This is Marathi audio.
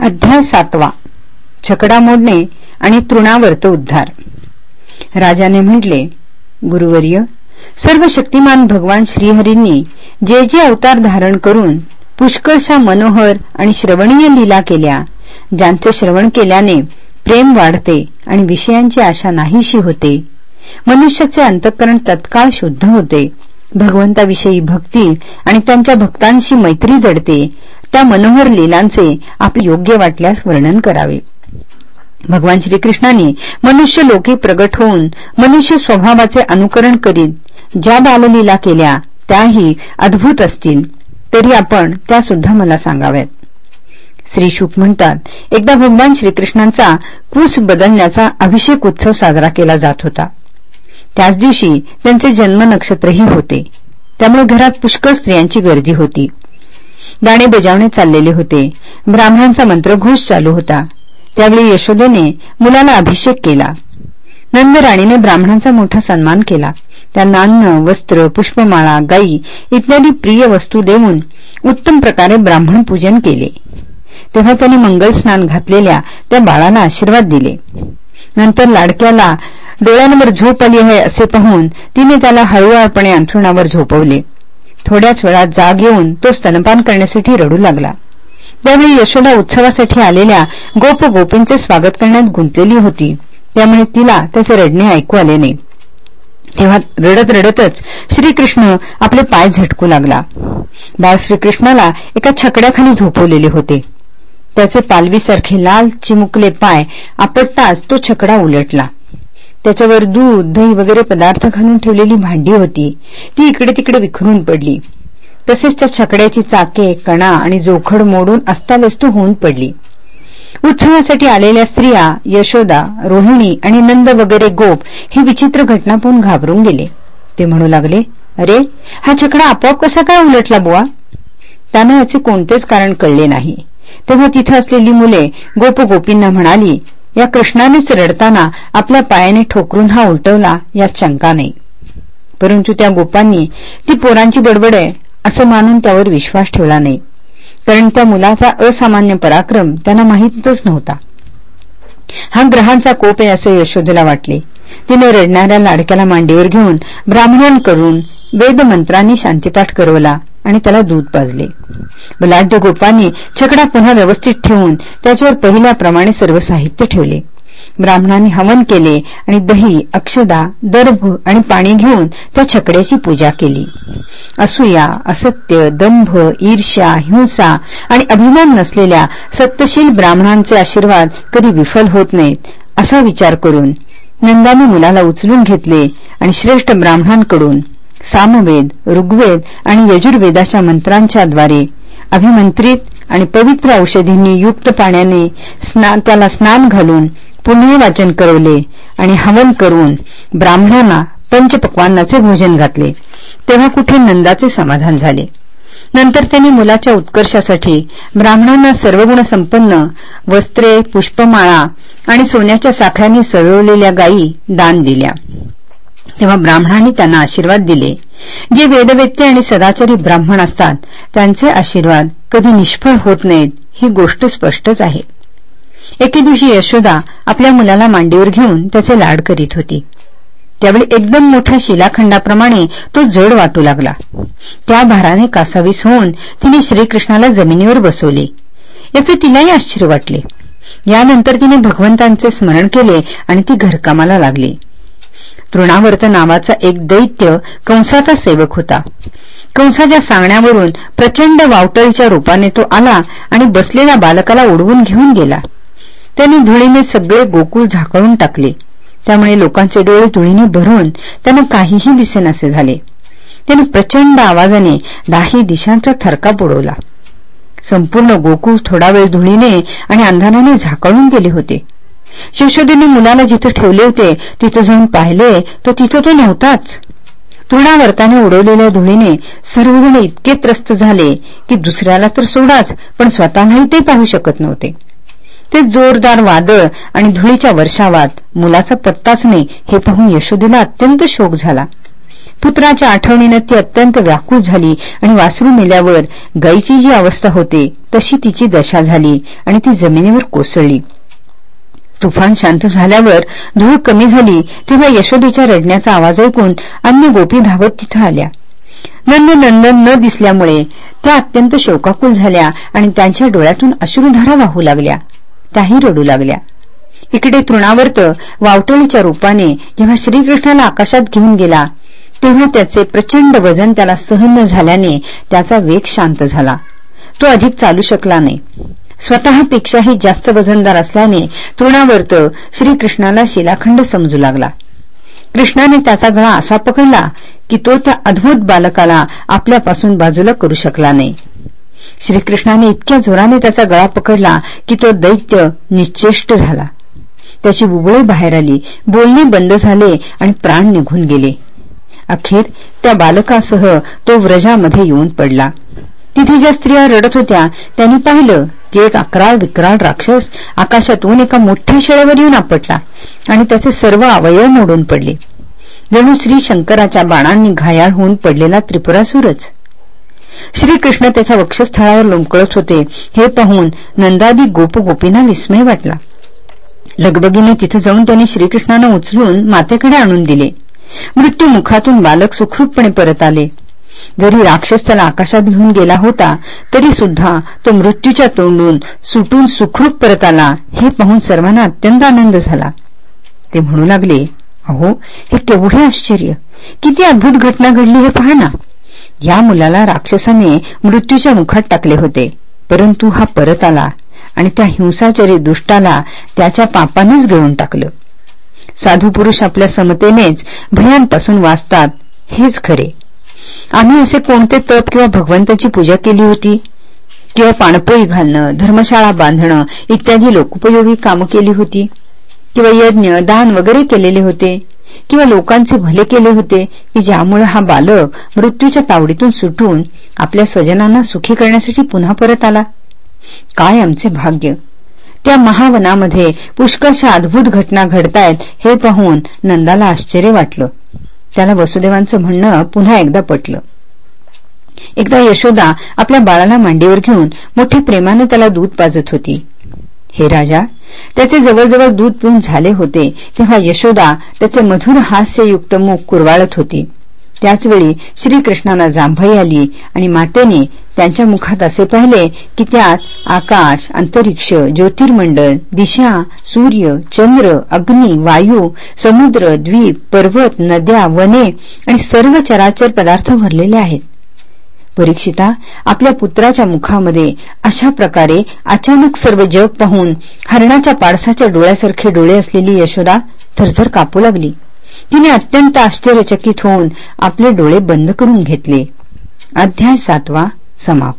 अध्याय सातवा छकडा मोडणे आणि तृणावर्त उद्धार. राजाने म्हटले गुरुवर्य सर्व शक्तिमान भगवान श्रीहरींनी जे जे अवतार धारण करून पुष्कळशा मनोहर आणि श्रवणीय लीला केल्या ज्यांचे श्रवण केल्याने प्रेम वाढते आणि विषयांची आशा नाहीशी होते मनुष्याचे अंतःकरण तत्काळ शुद्ध होते. भगवंताविषयी भक्ती आणि त्यांच्या भक्तांशी मैत्री जडते त्या मनोहर लीलांचे आपले योग्य वाटल्यास वर्णन करावे. भगवान श्रीकृष्णाने मनुष्य लोके प्रगट होऊन मनुष्य स्वभावाचे अनुकरण करीत ज्या बाललीला केल्या त्याही अद्भुत असतील तरी आपण त्या सुद्धा मला सांगाव्यात. श्री शुक म्हणतात एकदा भगवान श्रीकृष्णांचा कुस बदलण्याचा अभिषेक उत्सव साजरा केला जात होता. त्याच दिवशी त्यांचे जन्म नक्षत्रही होते. त्यामुळे घरात पुष्कळ स्त्रियांची गर्दी होती. गाणे बजावणे चाललेले होते. ब्राह्मणांचा मंत्रघोष चालू होता. त्यावेळी यशोदेने मुलाला अभिषेक केला. नंदराणीने ब्राह्मणांचा मोठा सन्मान केला. त्यांना अन्न वस्त्र पुष्पमाळा गाई इत्यादी प्रिय वस्तू देऊन उत्तम प्रकारे ब्राह्मण पूजन केले. तेव्हा त्यांनी मंगल स्नान घातलेल्या त्या बाळाला आशीर्वाद दिले. नंतर लाडक्याला डोळ्यांवर झोप आली आहे असे पाहून तिने त्याला हळूवारपणे अंथरुणावर झोपवले. थोड्याच वेळात जाग येऊन तो स्तनपान करण्यासाठी रडू लागला. त्यावेळी यशोदा उत्सवासाठी आलेल्या गोप गोपींचे स्वागत करण्यात गुंतलेली होती. त्यामुळे तिला त्याचे रडणे ऐकू आले नाही. तेव्हा रडत रडतच श्रीकृष्ण आपले पाय झटकू लागला. बाळ श्रीकृष्णाला एका छकड्याखाली झोपवलेले होते. त्याचे पालवीसारखे लाल चिमुकले पाय आपटताच तो छकडा उलटला. त्याच्यावर दूध दही वगैरे पदार्थ घालून ठेवलेली भांडी होती. ती इकडे तिकडे विखरून पडली. तसेच त्या छकड्याची चाके कणा आणि जोखड मोडून अस्ताव्यस्त होऊन पडली. उत्सवासाठी आलेल्या स्त्रिया यशोदा रोहिणी आणि नंद वगैरे गोप ही विचित्र घटना पाहून घाबरून गेले. ते म्हणू लागले अरे हा छकडा आपोआप कसा काय उलटला बुवा? त्यांना याचे कोणतेच कारण कळले नाही. तेव्हा तिथे असलेली मुले गोपगोपींना म्हणाली या कृष्णानेच रडताना आपल्या पायाने ठोकरून हा उलटवला यात शंका नाही. परंतु त्या गोपांनी ती पोरांची बडबड आहे असं मानून त्यावर विश्वास ठेवला नाही. कारण त्या मुलाचा असामान्य पराक्रम त्यांना माहीतच नव्हता. हा ग्रहांचा कोप आहे असे यशोदेला वाटले. तिने रडणाऱ्या लाडक्याला मांडीवर घेऊन ब्राह्मण करून वेदमंत्रांनी शांतीपाठ करवला. आणि त्याला दूध पाजले. बलाढ्य गोपांनी छकडा पुन्हा व्यवस्थित ठेवून त्याच्यावर पहिल्याप्रमाणे सर्व साहित्य ठेवले. ब्राह्मणांनी हवन केले आणि दही अक्षदा दर्भ आणि पाणी घेऊन त्या छकड्याची पूजा केली. असूया असत्य दंभ ईर्ष्या हिंसा आणि अभिमान नसलेल्या सत्यशील ब्राह्मणांचे आशीर्वाद कधी विफल होत नाहीत असा विचार करून नंदाने मुलाला उचलून घेतले आणि श्रेष्ठ ब्राह्मणांकडून सामवेद ऋग्वेद आणि यजुर्वेदाच्या मंत्रांच्या द्वारे अभिमंत्रित आणि पवित्र औषधींनी युक्त पाण्याने त्याला स्नान घालून पुण्यवाचन करवले आणि हवन करून ब्राह्मणांना पंचपक्वानाचे भोजन घातले. तेव्हा कुठे नंदाचे समाधान झाले. नंतर त्यांनी मुलाच्या उत्कर्षासाठी ब्राह्मणांना सर्वगुण संपन्न वस्त्रे पुष्पमाळा आणि सोन्याच्या साखळ्यांनी सजवलेल्या गायी दान दिल्या. तेव्हा ब्राह्मणांनी त्यांना आशीर्वाद दिले. जे वेदवेत्ते आणि सदाचारी ब्राह्मण असतात त्यांचे आशीर्वाद कधी निष्फळ होत नाहीत ही गोष्ट स्पष्टच आहे. एके दिवशी यशोदा आपल्या मुलाला मांडीवर घेऊन त्याचे लाड करीत होती. त्यावेळी एकदम मोठ्या शिलाखंडाप्रमाणे तो जड वाटू लागला. त्या भाराने कासावीस होऊन तिने श्रीकृष्णाला जमिनीवर बसवले. याचे तिलाही आश्चर्य वाटले. यानंतर तिने भगवंतांचे स्मरण केले आणि ती घरकामाला लागली. तृणावर्त नावाचा एक दैत्य कंसाचा सेवक होता. कंसाच्या सांगण्यावरून प्रचंड वावटळीच्या रूपाने तो आला आणि बसलेल्या बालकाला उडवून घेऊन गेला. त्याने धुळीने सगळे गोकुळ झाकळून टाकले. त्यामुळे लोकांचे डोळे धुळीने भरून त्यांना काहीही दिसेनासे झाले. त्याने प्रचंड आवाजाने दाही दिशांचा थरका बुडवला संपूर्ण गोकुळ थोडा वेळ धुळीने आणि अंधाराने झाकळून गेले होते. यशोदेने मुलाला जिथं ठेवले होते तिथं जाऊन पाहिले तर तिथं तो नव्हताच. तृणावर्ताने उडवलेल्या धुळीने सर्वजण इतके त्रस्त झाले की दुसऱ्याला तर सोडाच पण स्वतःलाही ते पाहू शकत नव्हते. ते जोरदार वादळ आणि धुळीच्या वर्षावात मुलाचा पत्ताच नाही हे पाहून यशोदेला अत्यंत शोक झाला. पुत्राच्या आठवणीनं ती अत्यंत व्याकुळ झाली आणि वासरू मेल्यावर गायीची जी अवस्था होते तशी तिची दशा झाली आणि ती जमिनीवर कोसळली. तुफान शांत झाल्यावर धूळ कमी झाली तेव्हा यशोदेच्या रडण्याचा आवाज ऐकून अन्य गोपी धावत तिथं आल्या. नंद नंदन न दिसल्यामुळे त्या अत्यंत शोकाकुल झाल्या आणि त्यांच्या डोळ्यातून अश्रुधारा वाहू लागल्या. त्याही रडू लागल्या. इकडे तृणावर्त वावटळीच्या रूपाने जेव्हा श्रीकृष्णाला आकाशात घेऊन गेला तेव्हा त्याचे प्रचंड वजन त्याला सहन न झाल्याने त्याचा वेग शांत झाला. तो अधिक चालू शकला नाही. स्वतःपेक्षाही जास्त वजनदार असल्याने तृणावर्त श्रीकृष्णाला शिलाखंड समजू लागला. कृष्णाने त्याचा गळा असा पकडला की तो त्या अद्भुत बालकाला आपल्यापासून बाजूला करू शकला नाही. श्रीकृष्णाने इतक्या जोराने त्याचा गळा पकडला की तो दैत्य निश्चेष्ट झाला. त्याची बुबळे बाहेर आली बोलणे बंद झाले आणि प्राण निघून गेले. अखेर त्या बालकासह तो व्रजामध्ये येऊन पडला. तिथे ज्या स्त्रिया रडत होत्या त्यांनी पाहिलं की एक अकराळ विक्राळ राक्षस आकाशातून एका मोठ्या शेळेवर येऊन आपटला आणि त्याचे सर्व अवयव मोडून पडले. जणू श्री शंकराच्या बाणांनी घायाळ होऊन पडलेला त्रिपुरासूरच श्रीकृष्ण त्याच्या वक्षस्थळावर लोंबकळत होते. हे पाहून नंदादी गोपगोपींना विस्मय वाटला. लगबगीने तिथे जाऊन त्यांनी श्रीकृष्णानं उचलून मातेकडे आणून दिले. मृत्यू मुखातून बालक सुखरूपपणे परत आले. जरी राक्षस त्याला आकाशात घेऊन गेला होता तरी सुद्धा तो मृत्यूच्या तोंडून सुटून सुखरूप परत आला हे पाहून सर्वांना अत्यंत आनंद झाला. ते म्हणू लागले अहो हे केवढे आश्चर्य! किती अद्भुत घटना घडली हे पहा ना! या मुलाला राक्षसाने मृत्यूच्या मुखात टाकले होते परंतु हा परत आला आणि त्या हिंसाचारी दुष्टाला त्याच्या पापानेच गळून टाकलं. साधू पुरुष आपल्या समतेनेच भयांपासून वाचतात हेच खरे. आम्ही असे कोणते तप किंवा भगवंताची पूजा केली होती? किंवा पाणपोळी घालणं धर्मशाळा बांधणं इत्यादी लोकोपयोगी कामं केली होती? किंवा यज्ञ दान वगैरे केलेले होते? किंवा लोकांचे भले केले होते? की ज्यामुळे हा बालक मृत्यूच्या तावडीतून सुटून आपल्या स्वजनांना सुखी करण्यासाठी पुन्हा परत आला? काय आमचे भाग्य! त्या महावनामध्ये पुष्कळशा अद्भुत घटना घडतायत हे पाहून नंदाला आश्चर्य वाटलं. त्याला वसुदेवांचं म्हणणं पुन्हा एकदा पटलं. एकदा यशोदा आपल्या बाळाला मांडीवर घेऊन मोठ्या प्रेमाने त्याला दूध पाजत होती. हे राजा त्याचे जवळजवळ दूध पिऊन झाले होते तेव्हा यशोदा त्याचे मधुर हास्ययुक्त मुख कुरवाळत होती. त्याचवेळी श्रीकृष्णांना जांभई आली आणि मातेने त्यांच्या मुखात असे पाहिले की त्यात आकाश अंतरिक्ष ज्योतिर्मंडळ दिशा सूर्य चंद्र अग्नी वायू समुद्र द्वीप पर्वत नद्या वने आणि सर्व चराचर पदार्थ भरलेले आहेत. परीक्षिता आपल्या पुत्राच्या मुखामध्ये अशा प्रकारे अचानक सर्व जग पाहून हरणाच्या पाडसाच्या डोळ्यासारखे डोळे असलेली यशोदा थरथर कापू लागली. तिने अत्यंत आश्चर्यचकित होऊन आपले डोळे बंद करून घेतले. अध्याय सातवा समाप्त.